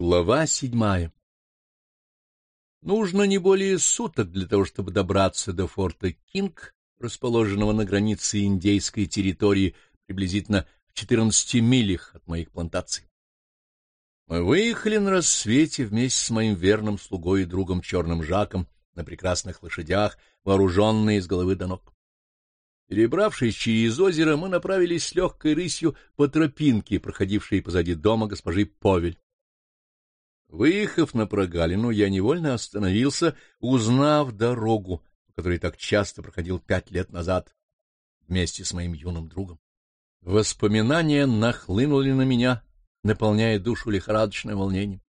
Глава седьмая Нужно не более суток для того, чтобы добраться до форта Кинг, расположенного на границе индейской территории приблизительно в 14 милях от моих плантаций. Мы выехали на рассвете вместе с моим верным слугой и другом Черным Жаком на прекрасных лошадях, вооруженные с головы до ног. Перебравшись через озеро, мы направились с легкой рысью по тропинке, проходившей позади дома госпожи Повель. Выехав на прогалину, я невольно остановился, узнав дорогу, по которой так часто проходил пять лет назад вместе с моим юным другом. Воспоминания нахлынули на меня, наполняя душу лихорадочным волнением.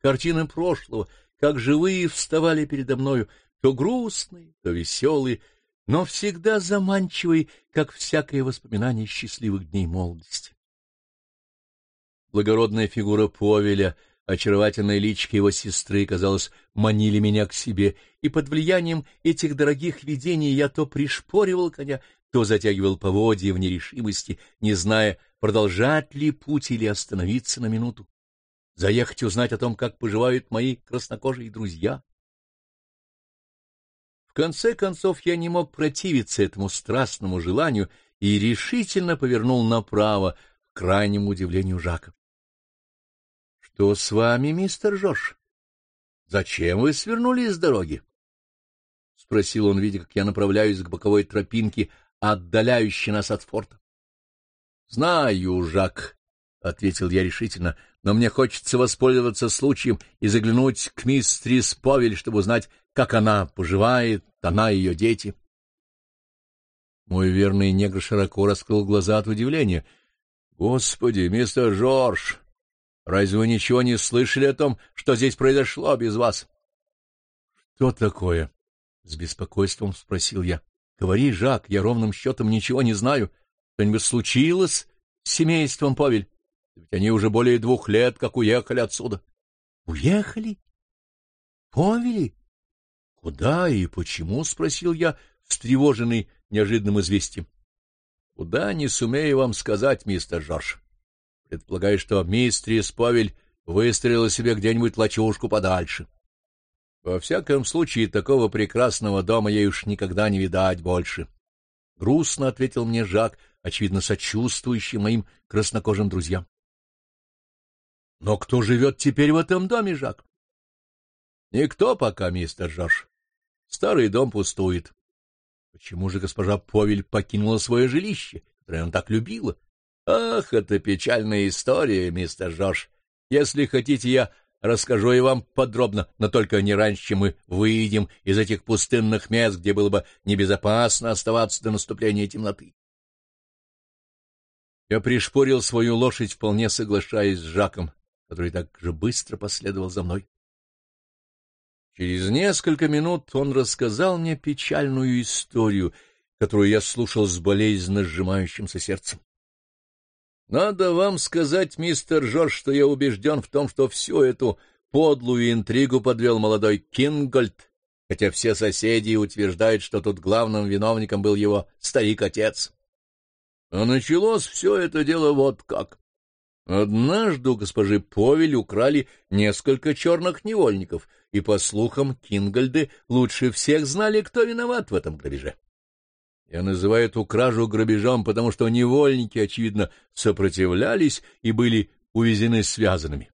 Картины прошлого, как живые, вставали передо мною, то грустные, то веселые, но всегда заманчивые, как всякое воспоминание счастливых дней молодости. Благородная фигура Повеля — Очаровательная личка его сестры, казалось, манили меня к себе, и под влиянием этих дорогих видений я то пришпоривал коня, то затягивал поводья в нерешимости, не зная, продолжать ли путь или остановиться на минуту, заехать узнать о том, как поживают мои краснокожие друзья. В конце концов я не мог противиться этому страстному желанию и решительно повернул направо, к крайнему удивлению Жака. — Что с вами, мистер Жош? Зачем вы свернули с дороги? — спросил он, видя, как я направляюсь к боковой тропинке, отдаляющей нас от форта. — Знаю, Жак, — ответил я решительно, — но мне хочется воспользоваться случаем и заглянуть к мистерис Повель, чтобы узнать, как она поживает, она и ее дети. Мой верный негр широко раскрыл глаза от удивления. — Господи, мистер Жорж! Разве вы ничего не слышали о том, что здесь произошло без вас? — Что такое? — с беспокойством спросил я. — Говори, Жак, я ровным счетом ничего не знаю. Что-нибудь случилось с семейством Павель? Ведь они уже более двух лет как уехали отсюда. — Уехали? Повели? — Куда и почему? — спросил я, встревоженный неожиданным известием. — Куда не сумею вам сказать, мистер Жорж. Предполагаю, что мистрис Повель выстрелила себе где-нибудь лачушку подальше. Во всяком случае, такого прекрасного дома ей уж никогда не видать больше. Грустно ответил мне Жак, очевидно, сочувствующий моим краснокожим друзьям. Но кто живет теперь в этом доме, Жак? Никто пока, мистер Жош. Старый дом пустует. Почему же госпожа Повель покинула свое жилище, которое она так любила? Ах, это печальная история, мистер Жош. Если хотите, я расскажу и вам подробно, но только не раньше, чем мы выйдем из этих пустынных мест, где было бы небезопасно оставаться до наступления темноты. Я пришпорил свою лошадь, вполне соглашаясь с Жаком, который так же быстро последовал за мной. Через несколько минут он рассказал мне печальную историю, которую я слушал с болезненно сжимающимся сердцем. Надо вам сказать, мистер Жорж, что я убежден в том, что всю эту подлую интригу подвел молодой Кингольд, хотя все соседи утверждают, что тут главным виновником был его старик-отец. А началось все это дело вот как. Однажды у госпожи Повель украли несколько черных невольников, и, по слухам, Кингольды лучше всех знали, кто виноват в этом грабеже. Я называю эту кражу грабежом, потому что невольники, очевидно, сопротивлялись и были увезены связанными.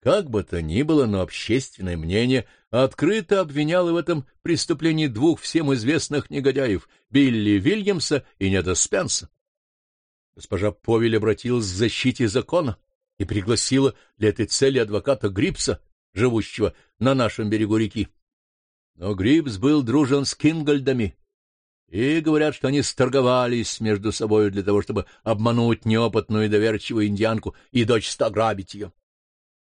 Как бы то ни было, но общественное мнение открыто обвиняло в этом преступлении двух всем известных негодяев — Билли Вильямса и Неда Спенса. Госпожа Повель обратилась к защите закона и пригласила для этой цели адвоката Грипса, живущего на нашем берегу реки. Но Грипс был дружен с Кингольдами и говорят, что они сторговались между собой для того, чтобы обмануть неопытную и доверчивую индианку и дочь ограбить ее.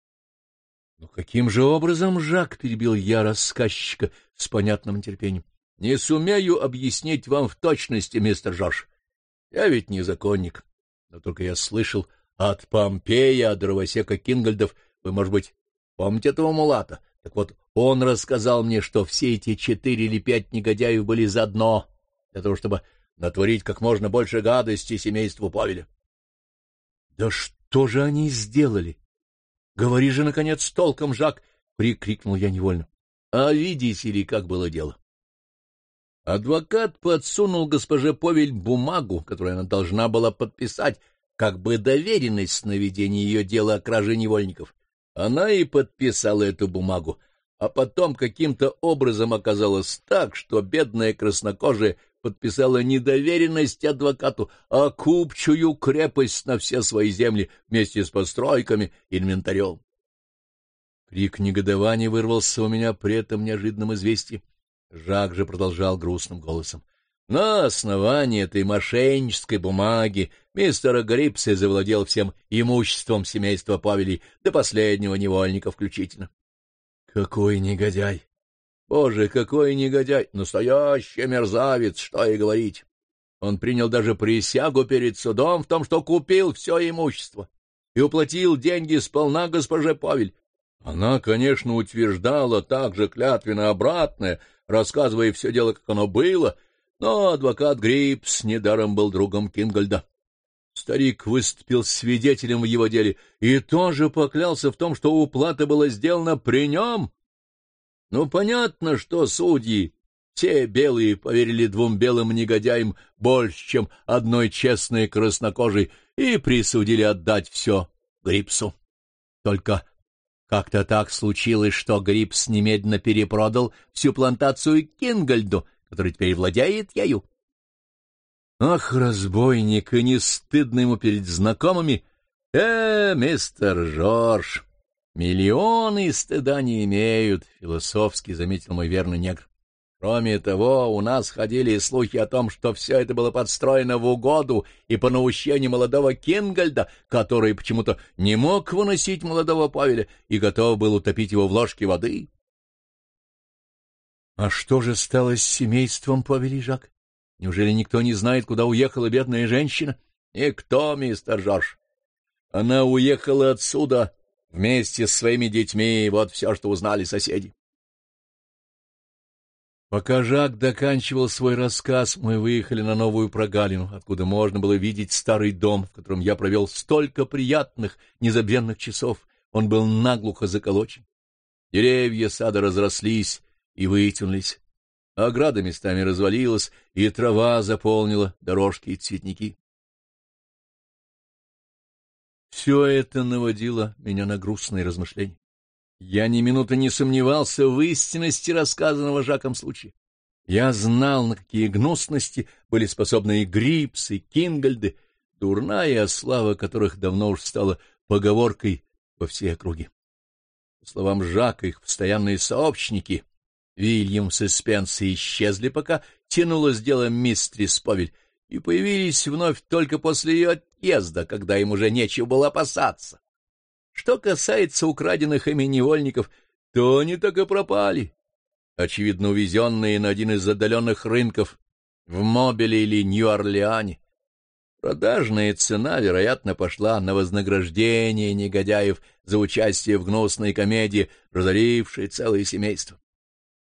— Но каким же образом, Жак, — перебил я рассказчика с понятным терпением, — не сумею объяснить вам в точности, мистер Жорж. Я ведь не законник, но только я слышал от Помпея, от дровосека Кингольдов, вы, может быть, помните этого мулата? Так вот, он рассказал мне, что все эти четыре или пять негодяев были заодно для того, чтобы натворить как можно больше гадости семейству Павеля. — Да что же они сделали? Говори же, наконец, толком, Жак! — прикрикнул я невольно. — А видите ли, как было дело? Адвокат подсунул госпоже Повель бумагу, которую она должна была подписать, как бы доверенность на ведение ее дела о краже невольников. Она и подписала эту бумагу, а потом каким-то образом оказалось так, что бедная краснокожая подписала не доверенность адвокату, а купчую крепость на все свои земли вместе с постройками и инвентарем. Крик негодования вырвался у меня при этом неожиданном известии. Жак же продолжал грустным голосом. На основании этой мошеннической бумаги мистер Грипсы завладел всем имуществом семейства Павелей до последнего невольника включительно. Какой негодяй! Боже, какой негодяй! Настоящий мерзавец, что и говорить! Он принял даже присягу перед судом в том, что купил все имущество и уплатил деньги сполна госпоже Павель. Она, конечно, утверждала также клятвенно обратное, рассказывая все дело, как оно было, но адвокат Грипс недаром был другом Кингольда. Старик выступил свидетелем в его деле и тоже поклялся в том, что уплата была сделана при нем. Ну, понятно, что судьи, все белые, поверили двум белым негодяям больше, чем одной честной краснокожей, и присудили отдать все Грипсу. Только как-то так случилось, что Грипс немедленно перепродал всю плантацию Кингольду, который теперь владеет ею. Ах, разбойник, и не стыдно ему перед знакомыми. Э, мистер Жорж, миллионы стыда не имеют, — философски заметил мой верный негр. Кроме того, у нас ходили слухи о том, что все это было подстроено в угоду и по наущению молодого Кингольда, который почему-то не мог выносить молодого Павеля и готов был утопить его в ложке воды. А что же стало с семейством Павели Жак? Неужели никто не знает, куда уехала бедная женщина? Никто, мистер Жорж. Она уехала отсюда вместе с своими детьми, вот все, что узнали соседи. Пока Жак доканчивал свой рассказ, мы выехали на новую прогалину, откуда можно было видеть старый дом, в котором я провел столько приятных, незабвенных часов. Он был наглухо заколочен. Деревья сада разрослись, и вытянулись. Ограда местами развалилась, и трава заполнила дорожки и цветники. Все это наводило меня на грустные размышления. Я ни минуты не сомневался в истинности рассказанного Жаком случая. Я знал, на какие гнусности были способны и Грипс, и Кингольды, дурная слава которых давно уж стала поговоркой во всей округе. По словам Жака, их постоянные сообщники — Вильямс и Спенси исчезли, пока тянулось дело мистрис Повель, и появились вновь только после ее отъезда, когда им уже нечего было опасаться. Что касается украденных ими невольников, то они так и пропали, очевидно увезенные на один из отдаленных рынков в Мобиле или Нью-Орлеане. Продажная цена, вероятно, пошла на вознаграждение негодяев за участие в гнусной комедии, разорившей целое семейство.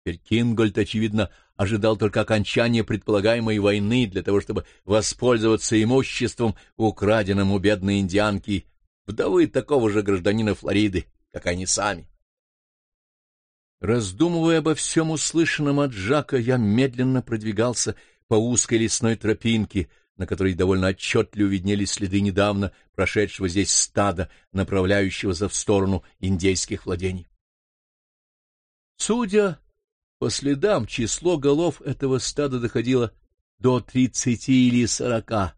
Теперь Кингольд, очевидно, ожидал только окончания предполагаемой войны для того, чтобы воспользоваться имуществом, украденным у бедной индианки, вдовы такого же гражданина Флориды, как они сами. Раздумывая обо всем услышанном от Жака, я медленно продвигался по узкой лесной тропинке, на которой довольно отчетливо виднелись следы недавно прошедшего здесь стада, направляющегося в сторону индейских владений. Судя по следам число голов этого стада доходило до тридцати или сорока,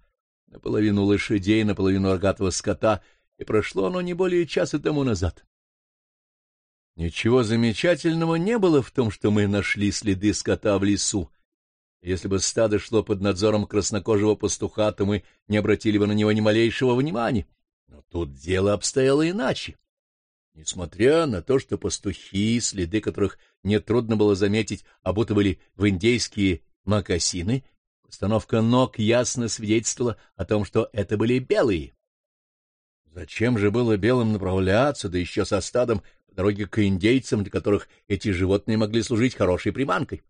наполовину лошадей, наполовину рогатого скота, и прошло оно не более часа тому назад. Ничего замечательного не было в том, что мы нашли следы скота в лесу. Если бы стадо шло под надзором краснокожего пастуха, то мы не обратили бы на него ни малейшего внимания. Но тут дело обстояло иначе. Несмотря на то, что пастухи, следы которых нетрудно было заметить, обутывали в индейские мокасины, постановка ног ясно свидетельствовала о том, что это были белые. Зачем же было белым направляться, да еще со стадом по дороге к индейцам, для которых эти животные могли служить хорошей приманкой?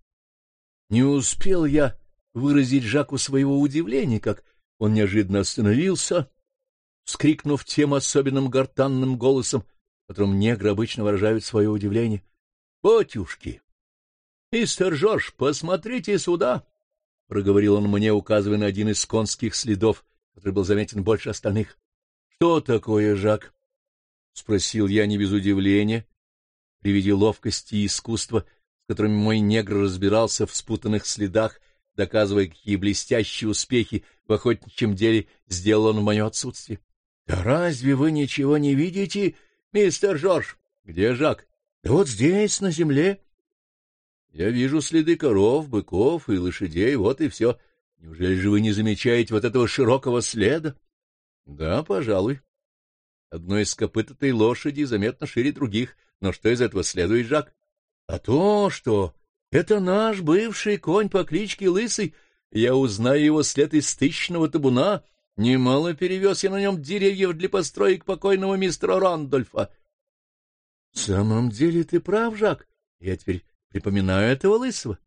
Не успел я выразить Жаку своего удивления, как он неожиданно остановился, вскрикнув тем особенным гортанным голосом, которым негры обычно выражают свое удивление. — Батюшки! Мистер Жорж, посмотрите сюда! — проговорил он мне, указывая на один из конских следов, который был заметен больше остальных. — Что такое, Жак? — спросил я не без удивления, при виде ловкости и искусства, с которыми мой негр разбирался в спутанных следах, доказывая, какие блестящие успехи в охотничьем деле сделал он в мое отсутствие. — Да разве вы ничего не видите, мистер Жорж? — Где Жак? — Да вот здесь, на земле. — Я вижу следы коров, быков и лошадей, вот и все. Неужели же вы не замечаете вот этого широкого следа? — Да, пожалуй. Одно из копыт этой лошади заметно шире других. Но что из этого следует, Жак? — А то, что это наш бывший конь по кличке Лысый. Я узнаю его след из тысячного табуна. Немало перевез я на нем деревьев для построек покойного мистера Рандольфа. — В самом деле ты прав, Жак. Я теперь припоминаю этого Лысого.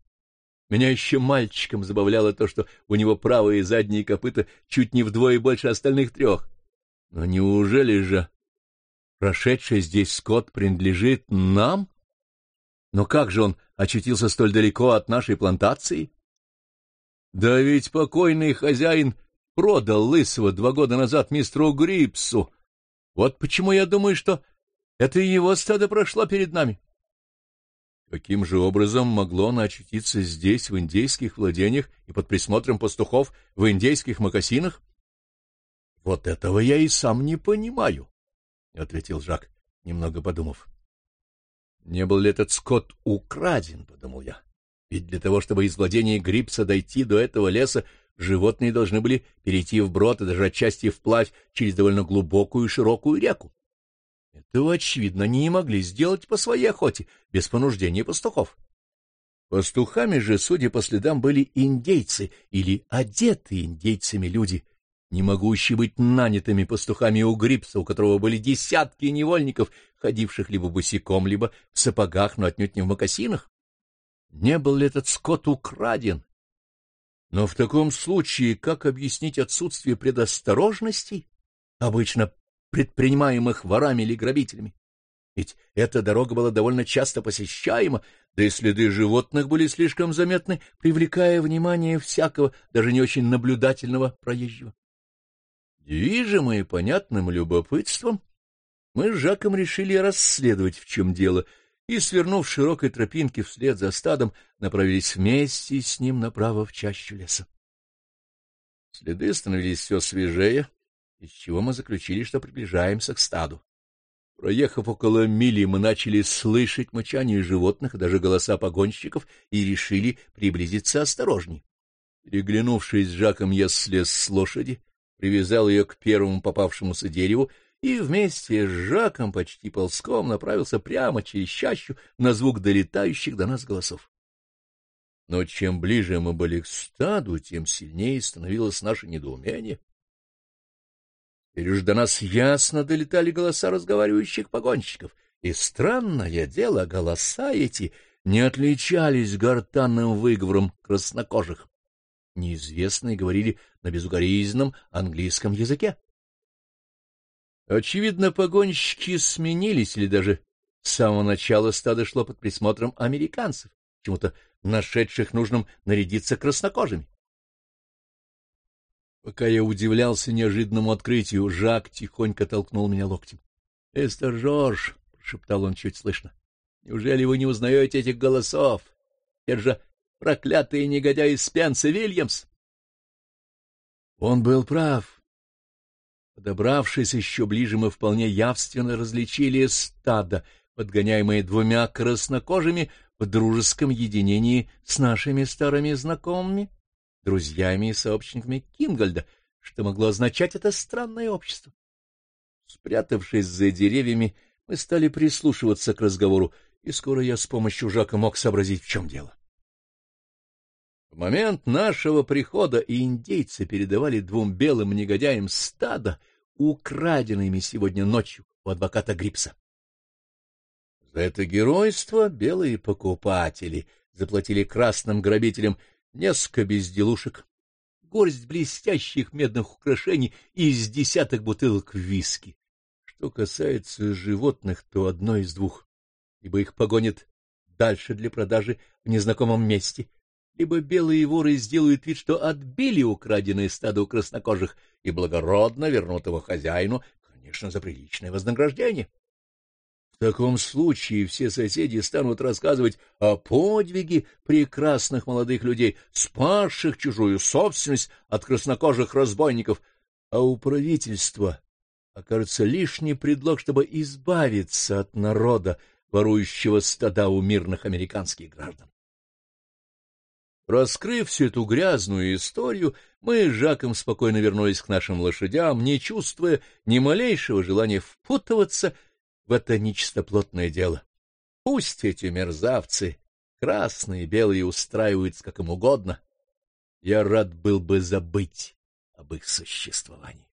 Меня еще мальчиком забавляло то, что у него правые задние копыта чуть не вдвое больше остальных трех. Но неужели же прошедший здесь скот принадлежит нам? Но как же он очутился столь далеко от нашей плантации? Да ведь покойный хозяин продал лысого два года назад мистеру Грипсу. Вот почему я думаю, что это его стадо прошло перед нами. Каким же образом могло оно очутиться здесь, в индейских владениях и под присмотром пастухов в индейских мокасинах? — Вот этого я и сам не понимаю, — ответил Жак, немного подумав. Не был ли этот скот украден, — подумал я. Ведь для того, чтобы из владения Грипса дойти до этого леса, животные должны были перейти вброд и даже отчасти вплавь через довольно глубокую и широкую реку. Этого, очевидно, не могли сделать по своей охоте, без понуждения пастухов. Пастухами же, судя по следам, были индейцы или одетые индейцами люди, не могущие быть нанятыми пастухами у Грипса, у которого были десятки невольников, ходивших либо босиком, либо в сапогах, но отнюдь не в мокасинах? Не был ли этот скот украден? Но в таком случае как объяснить отсутствие предосторожностей, обычно предпринимаемых ворами или грабителями? Ведь эта дорога была довольно часто посещаема, да и следы животных были слишком заметны, привлекая внимание всякого, даже не очень наблюдательного проезжего. Движимые понятным любопытством, мы с Жаком решили расследовать, в чем дело, и, свернув широкой тропинки вслед за стадом, направились вместе с ним направо в чащу леса. Следы становились все свежее, из чего мы заключили, что приближаемся к стаду. Проехав около мили, мы начали слышать мычание животных даже голоса погонщиков и решили приблизиться осторожней. Переглянувшись с Жаком, я слез с лошади привязал ее к первому попавшемуся дереву и вместе с Жаком почти ползком направился прямо через чащу на звук долетающих до нас голосов. Но чем ближе мы были к стаду, тем сильнее становилось наше недоумение. Теперь уж до нас ясно долетали голоса разговаривающих погонщиков, и странное дело, голоса эти не отличались гортанным выговором краснокожих неизвестные говорили на безукоризненном английском языке. Очевидно, погонщики сменились или даже с самого начала стадо шло под присмотром американцев, чему-то нашедших нужным нарядиться краснокожими. Пока я удивлялся неожиданному открытию, Жак тихонько толкнул меня локтем. — Эстер Жорж, — прошептал он чуть слышно, — неужели вы не узнаете этих голосов? Это же проклятый негодяй Спенса Вильямс. Он был прав. Подобравшись еще ближе, мы вполне явственно различили стадо, подгоняемое двумя краснокожими в дружеском единении с нашими старыми знакомыми, друзьями и сообщниками Кингольда, что могло означать это странное общество. Спрятавшись за деревьями, мы стали прислушиваться к разговору, и скоро я с помощью Жака мог сообразить, в чем дело. В момент нашего прихода индейцы передавали двум белым негодяям стадо, украденными сегодня ночью у адвоката Грипса. За это геройство белые покупатели заплатили красным грабителям несколько безделушек, горсть блестящих медных украшений и из десяток бутылок виски, Что касается животных, то одно из двух. Либо их погонят дальше для продажи в незнакомом месте, либо белые воры сделают вид, что отбили украденное стадо у краснокожих и благородно вернут его хозяину, конечно, за приличное вознаграждение. В таком случае все соседи станут рассказывать о подвиге прекрасных молодых людей, спасших чужую собственность от краснокожих разбойников, а у правительства окажется лишний предлог, чтобы избавиться от народа, ворующего стада у мирных американских граждан. Раскрыв всю эту грязную историю, мы с Жаком спокойно вернулись к нашим лошадям, не чувствуя ни малейшего желания впутываться в это нечистоплотное дело. Пусть эти мерзавцы, красные и белые, устраиваются как им угодно. Я рад был бы забыть об их существовании.